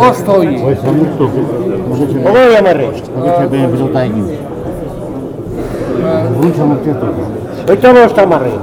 Bost hoi. Hoi zamurtu. Ogoi amarri. Hogitxe behen pelota egin. Urruntza murtiatu. Oita bost amarri.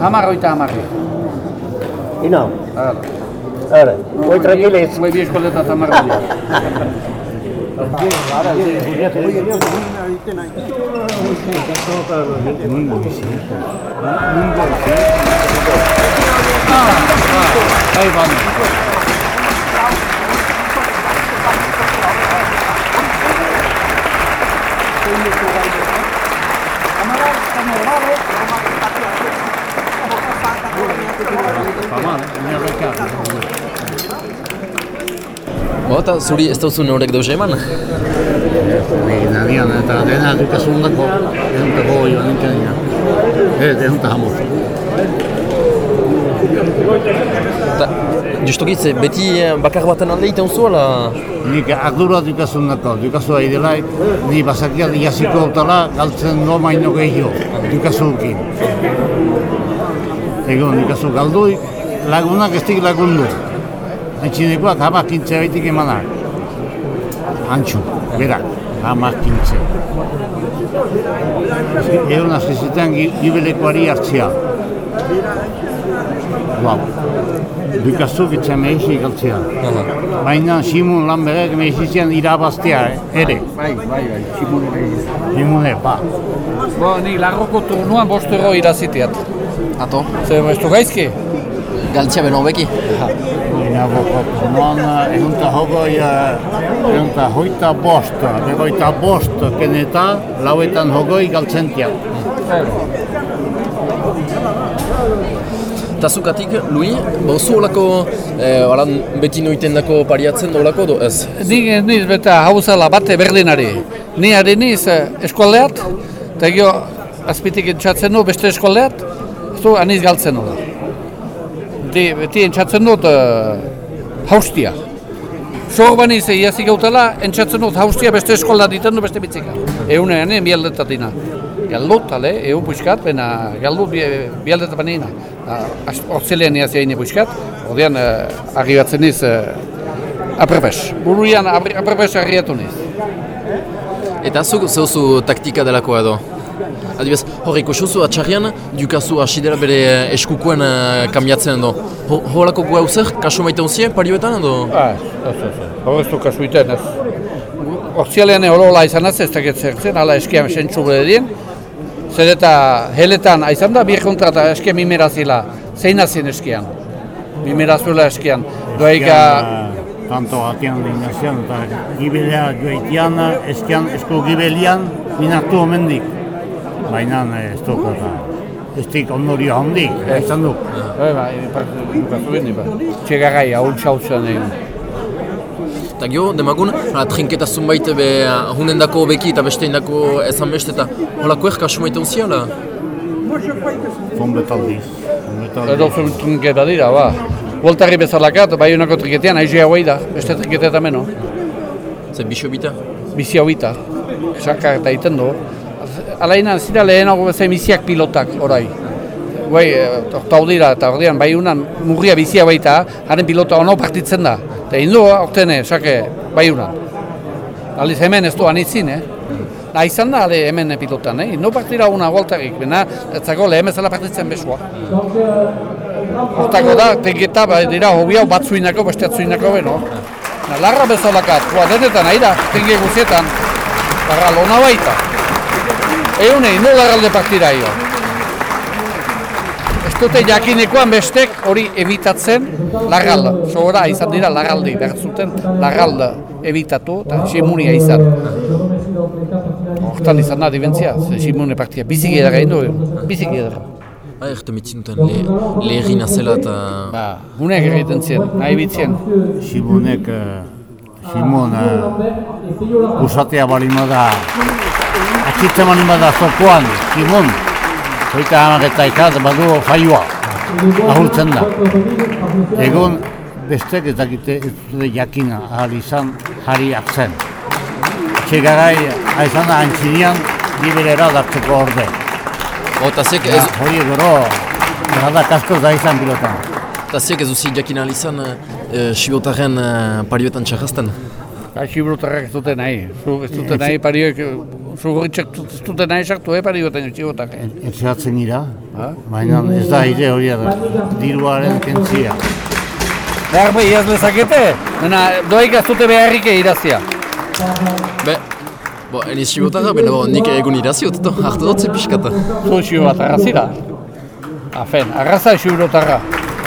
Hamar oita hamarri. Ina. Hala. Ara. Oi tranquiliz. Hoi bi eskoleta eta hamar hori. Ahí vamos. Bo, eta zuri ez dauzu norek dauz eman? Egin adian eta dena dukasun dako. Egun eta goi joan nintzen dira. Ez, egun eta hamuz. Eta, justokitze, beti eh, bakar baten alde iten zu, ala? Nik ardura dukasun dako. Dukasu aidela, ni basakian iaziko autala galtzen no maino gehiago. Dukasukin. Egon, dukasu galduik, lagunak ez dik lagundu. Antxinekoak hamak kintze baitik emanak. Antxu, berak, hamak kintze. Egon azizitan gibelekoari hartzea. Guau. Dukazuk itzen mehizi galtzea. Baina Simon Lamberek mehizitzen irabaztea ere. Bai, bai, bai. Simone bai. Simone, ba. Bo, ni larroko turnuan bost euro iraziteat. Ato, Zer, du gaizki? galtzea beno beki. Baina boko, noan egun eta hogoi, egun eta hoita bost, begoita bost, keneta, lauetan hogoi galtzentia. Eta zukatik, Lui, bauzu olako, eh, alan beti noiten dako pariatzen da olako, do ez? Ni niz beta hauzala bate Berlinari. Ni ari niz eh, eskualdeat, eta gio azpitik entzatzen du beste eskualdeat, ez du aniz galtzen du. Beti entzatzen dut uh, haustia. Sor baniz iazik gautela, entzatzen dut haustia beste eskualdeat ditan du beste bitzika. Eune gane, bialdetat dina. Galdut, ale, egun puxkat, bena galdut bi, bialdetat banina. Hortzelean iazia hine puxkat, ordean uh, arribatzen niz uh, Aprepes. Buruian apre- aprepes arriatu niz. Eta zuk zeuzu taktika delako edo? Adibes, hor ikusuzu atxarrian, dukazu hasi dela bere eh, eskukoen uh, kambiatzen edo. Ho- Horako goa uzer, kasu maite unzie, parioetan edo? Ah, ez, ez, ez. Hor ez du kasu iten, ez. Hortzialean horola izan ez, ez dakit zertzen, ala eskian sentzu bedien. Zer eta heletan aizan da, bir kontra eta eskia mimerazila. Zein azien eskian. Mimerazuela eskian. Doaika, Tanto atian lehinazian eta gibelea joitian, eskian esko gibelian, minartu omendik. Baina ez duk eta ez dik ondorio handik, izan du. bai, bai, dukazu bini, bai. Txegarai, ahul txautzen egin. Eta gio, demagun, trinketa zunbait be hunen dako beki eta beste indako ezan beste eta holako er kasu maite unzie, ala? Fonbetaldiz. Edo zuen trinketa dira, ba. Voltarri bezalakat, bai honako trinketean, aizi hauei da, beste trinketa meno. Ze bixo bita? hau bita, saka eta egiten du. Alaina, zira lehenago bezain biziak pilotak, orai. Guai, orta dira, eta ordean, bai unan murria bizia baita, haren pilota ono partitzen da. Eta indu, ortene, sake, bai unan. Aliz hemen ez du anitzin, eh? Na, izan da, ale hemen pilotan, eh? No partira una voltarik, bena, ez zago lehen bezala partitzen besua. Hortako da, teketa, bai dira, hobi hau batzuinako, beste atzuinako beno. Na, larra bezalakat, denetan, ahi da, tenge guzietan, larra lona baita. Eunei, no larralde partira io. Ez dute jakinekoan bestek hori ebitatzen larralda. Sogora izan dira larraldi, behar zuten larralda ebitatu eta simunia izan. Hortan izan da dibentzia, simune partia bizik edara egin du, bizik edara. Ah, erte mitzin duten le, leherri nazela eta... Ba, gunek egiten zien, nahi bitzien. Simonek, eh, Simon, uh, usatea balin bada, atxitzen bada zokoan, Simon, hoita hamak eta ikat, badu jaioa, ahultzen da. Egon, bestek ez dakite ez dute jakina, ahal izan, jari hartzen. Txegarai, aizan da, antxinian, liberera dartzeko orde. Bo, eta zek Ja, ez... hori gero, gara kasko da izan pilotan. Eta ez duzi jakin alizan e, Sibotarren e, parioetan txarrazten? Gaixi brutarrak ez dute nahi. Zu ez dute nahi parioek, zu gorritxak ez dute nahi sartu, eh, parioetan txibotak. Eh? Etxeatzen gira, Ha? baina ez da ide hori da, diruaren kentzia. Behar behi ez lezakete, dena doaik ez dute beharrik irazia. Be, bo, eniz Sibotarra, bena bo, nik egun iraziot, to, hartu dut ze pixkata. Zu xio bat arrazira. Afen, arraza xio brutarra.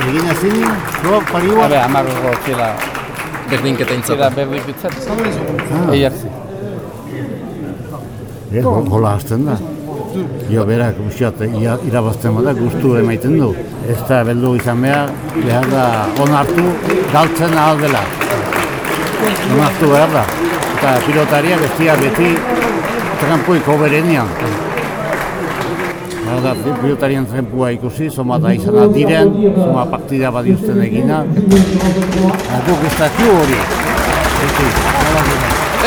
Egin ezin, zo parioa, Habe, amarro txela, Berdinketa txela intzat. berrik bitzat. Eiartzi. eh, ho- hola hasten da. Jo, berak, usiat, ia, irabazten bada, guztu emaiten du. Ez da, beldu izan behar, behar da, onartu, galtzen ahal dela. Onartu behar da. Eta pilotaria bestia beti trampuiko berenian. Da, pi- pilotarien trampua ikusi, zoma da izan diren, zoma partida badiuzten egina. Eta Guk ez dakiu hori.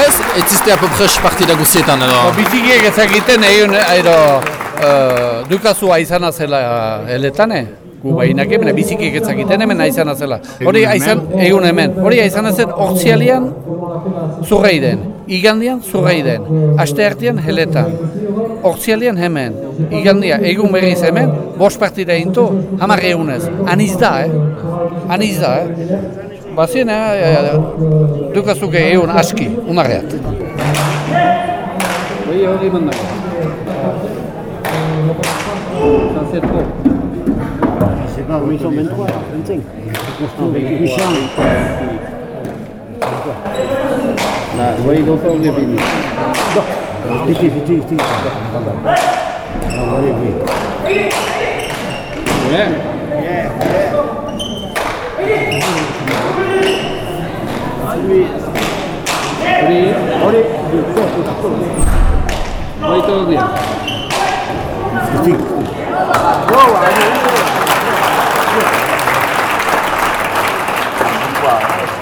Ez, ez ziste apopres partida guzietan edo. Bitikiek ezagiten egin, aero, uh, dukazua izana zela eletane. Gu bainake, bena bizikiek ezagiten hemen aizana zela. Hori aizan, egun hemen. Hori aizana zen ortsialian zurreiden. Igandian zurreiden. Aste hartian heletan. Ortsialian hemen. Igandia, egun berriz hemen, bost partida intu, hamar egunez. Aniz da, eh? Aniz da, eh? Bazien, eh? Dukazuke egun aski, unarreat. Hori hori mandako. Nah, where you go from the business? Fifty, fifty, fifty. Now where you going? Yeah. Yeah. Three. Three. Four. Four. Why you talking? Fifty. Go, I mean. Wow.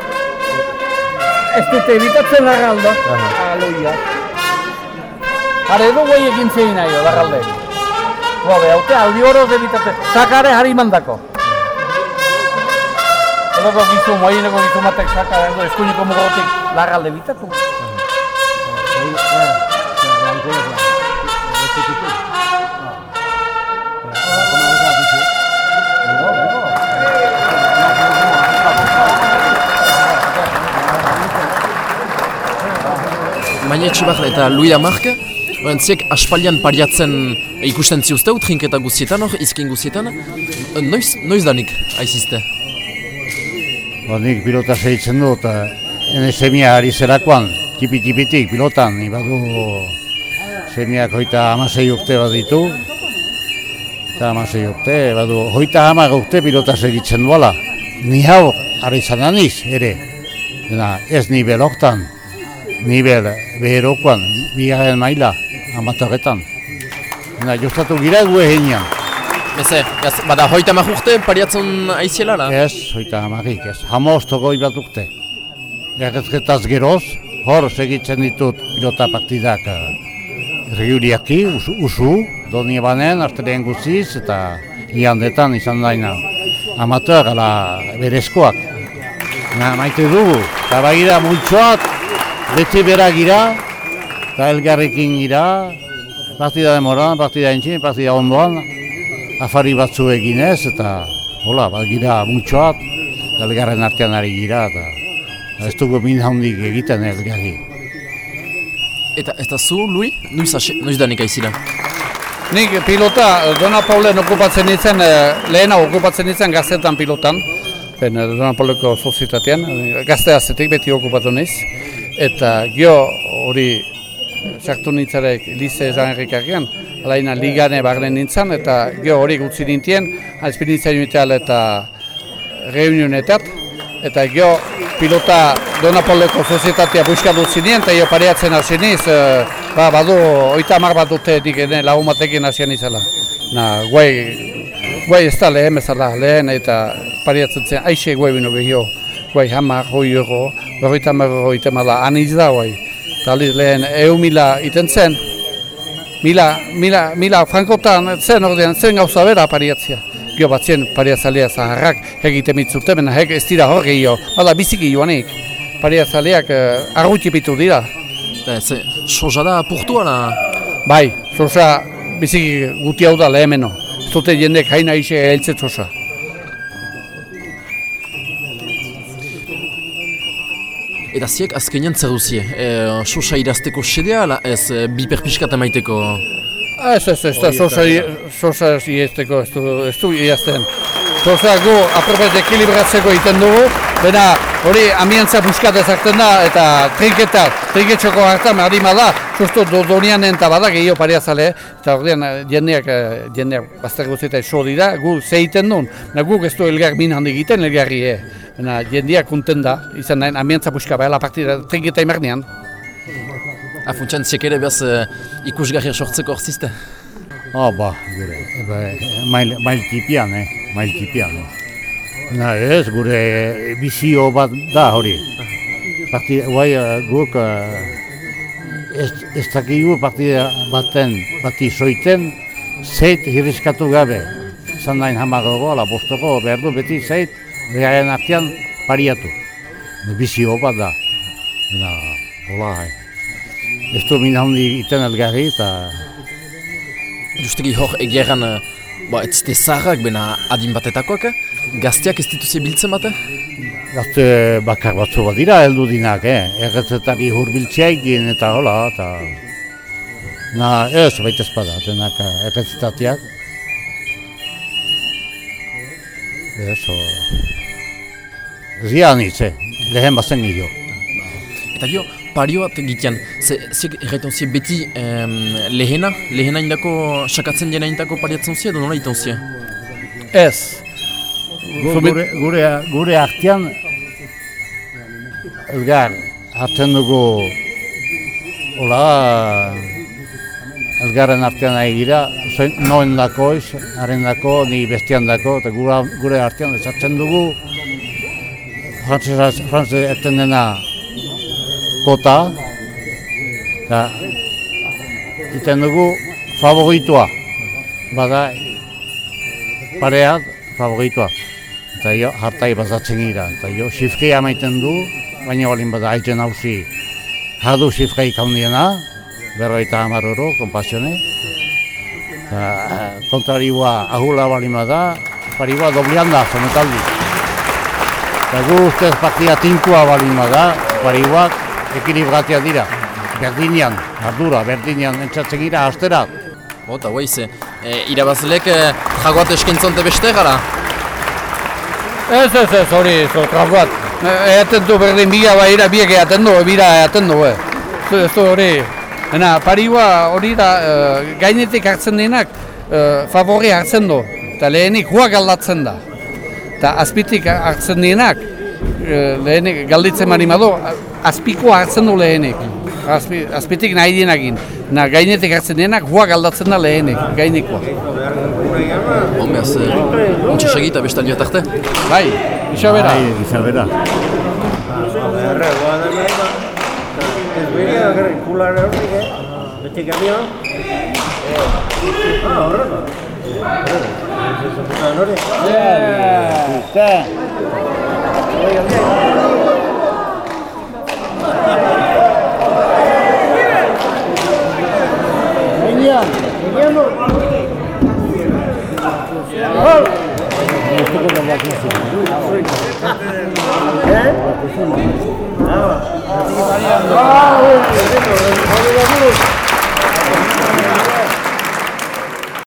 Ez dute ebitatzen larraldo. Aloia. Hare edo guai egin zein nahi, larralde. Bobe, haute aldi horoz ebitatzen. Sakare harri mandako. Edoko gizu, moaineko gizu matek sakare, edo eskuineko mugotik larralde ebitatu. Mainetxe bat eta Louis Amark, Oren, ziek aspaldian pariatzen ikusten ziuzteu, trinketa guztietan hor, izkin guztietan. E, Noiz, noiz danik, aizizte? Ba, nik pilota segitzen du, eta ene semia ari zerakoan, tipi-tipitik pilotan, ni badu semiak hoita amasei urte bat ditu, eta amasei urte, badu hoita hamar urte pilota segitzen duela. Ni hau, ari izan aniz, ere, Dena, ez nibel hortan, nibel beherokoan, bigarren maila, amatorretan. Dena, jostatu gira gu eginean. Eze, jaz, bada hoita mar urte pariatzen aiziela, la? Ez, hoita hamarrik, ez. Hamoz togoi bat urte. Errezketaz geroz, hor segitzen ditut pilota partidak uh, Riuriaki, usu, usu doni banen, arteleen guziz, eta iandetan izan daina. Amateur, ala berezkoak. Na, maite dugu, eta bagira multsoat, beti bera gira, eta elgarrekin gira, partida demoran, partida entxin, partida ondoan, afari batzu eginez, eta hola, bat gira multsoat, elgarren artean ari gira, eta ez dugu min handik egiten elgarri. Eta, eta zu, Louis, noiz, noiz danik aizila? Nik pilota Dona Paulen okupatzen nintzen, eh, lehena okupatzen nintzen gaztetan pilotan, ben eh, Dona Pauleko sozietatean, eh, gazte azetik beti okupatu naiz. Eta gio hori sartu nintzarek lize ezan errikarrian, alaina ligane barren nintzen, eta geho hori gutzi nintien, azpinitzen eta reunionetat, eta geho pilota Donapoleko sozietatea buskatu zinien, eta jo pareatzen hasi niz, e, ba, badu, oita amar bat dute dik ene lagun batekin hasi nizela. Na, guai, guai ez da lehen bezala, lehen eta pareatzen zen, aixe guai bino behio, guai hamar, hoi euro, berroita hamar euro itemala, aniz da guai. Eta lehen, eu mila iten zen, mila, mila, mila frankotan zen ordean, zen gauza bera pareatzea gio batzien pariazalea zaharrak egite mitzute, bena hek ez dira hor gehiago, hala biziki joanik. Pariazaleak uh, arruti bitu dira. Eta ez, soja da apurtu ala? Bai, soja biziki guti hau da lehemeno. Zute jendek haina ise heltzet soja. Eta ziek azkenean zer duzie? E, soja irazteko sedea, ala ez e, biperpiskat emaiteko? Ez, ez, ez, ez, sosa iesteko, ez du, ez du iazten. Sosa gu, apropet ekilibratzeko iten dugu, bena hori amiantza buskat ezakten da, eta trinketa, trinketxoko hartan, harima da, susto do, donian enta bada, gehiago pariazale, eta ordean jendeak, eh, jendeak bazter guztietai so dira, gu zeiten duen, na guk ez du elgar min handi egiten, elgarri, eh. Bena jendeak kunten da, izan nahi, amiantza buskat, behar partida trinketa imarnean. Afuntxan, txek ere behaz uh, ikusgarria sortzeko horzizte? Oh, ba, gure, ba, mail, mail tipian, eh, mail tipian. Eh. Na ez, gure bizio bat da hori. Parti, guai, uh, guk, uh, ez, ez dakigu partida baten, bati soiten, zeit hirrizkatu gabe. Zan nahin hamagogo, ala bostoko, behar du beti zeit, beharen artean pariatu. Bizio bat da. Na, hola, hai ez du min handi iten elgarri eta... Justegi hor egeran, ba, ez zite zaharrak bena adin batetakoak, gazteak ez dituzi biltzen bate? Gazte bakar batzu bat dira heldu dinak, eh? erretzetari hurbiltziaik din eta hola, eta... Na, ez, baita espada, denak erretzetateak. Ez. Zian hitze, lehen bazen gio. Eta jo, pario bat egitean, ze, ze erraiton zie beti em, lehena, lehena indako, sakatzen dena indako pariatzen zie, edo nola iten zie? Ez. Gure, gure, gure artean, elgar, hartzen dugu, hola, elgarren artean nahi gira, noen dako iz, haren dako, ni bestian dako, eta gure, gure artean ez hartzen dugu, frantzesa, frantzesa erten dena, kota. Eta iten dugu favoritua bada pareat favoritua eta jo hartai bazatzen gira. Eta jo xifria maiten du baina balin bada aitzen hausi hadu xifra ikaundiena berroita hamar oro, kompasione eta kontrariua ahula balin bada pariua doblean da, zometaldi eta gu ustez partia tinkua balin bada pariuak ekilibratia dira. Berdinean, ardura, berdinean entzatzen gira, astera. Bota, guaiz, e, irabazlek e, jagoat eskentzonte beste gara? Ez, ez, ez, hori, zo, tragoat. Eaten du berdin biga ira, biek eaten du, bira eaten du, eh. Ez du hori. Ena, pariua hori da, e, gainetik hartzen denak, e, favori hartzen du. Eta lehenik huak aldatzen da. Eta azpitik hartzen denak, e, lehenik galditzen mani madu, azpiko hartzen du lehenik. Azpi, azpitik nahi dienakin. Na, gainetik hartzen denak, huak aldatzen da lehenik, gainikoa. Hombre, az, ontsa segita bestan joat arte? Bai, isa bera. Bai, isa bera. Beti kamio? Ah, horrela. está. Venía, veníamos.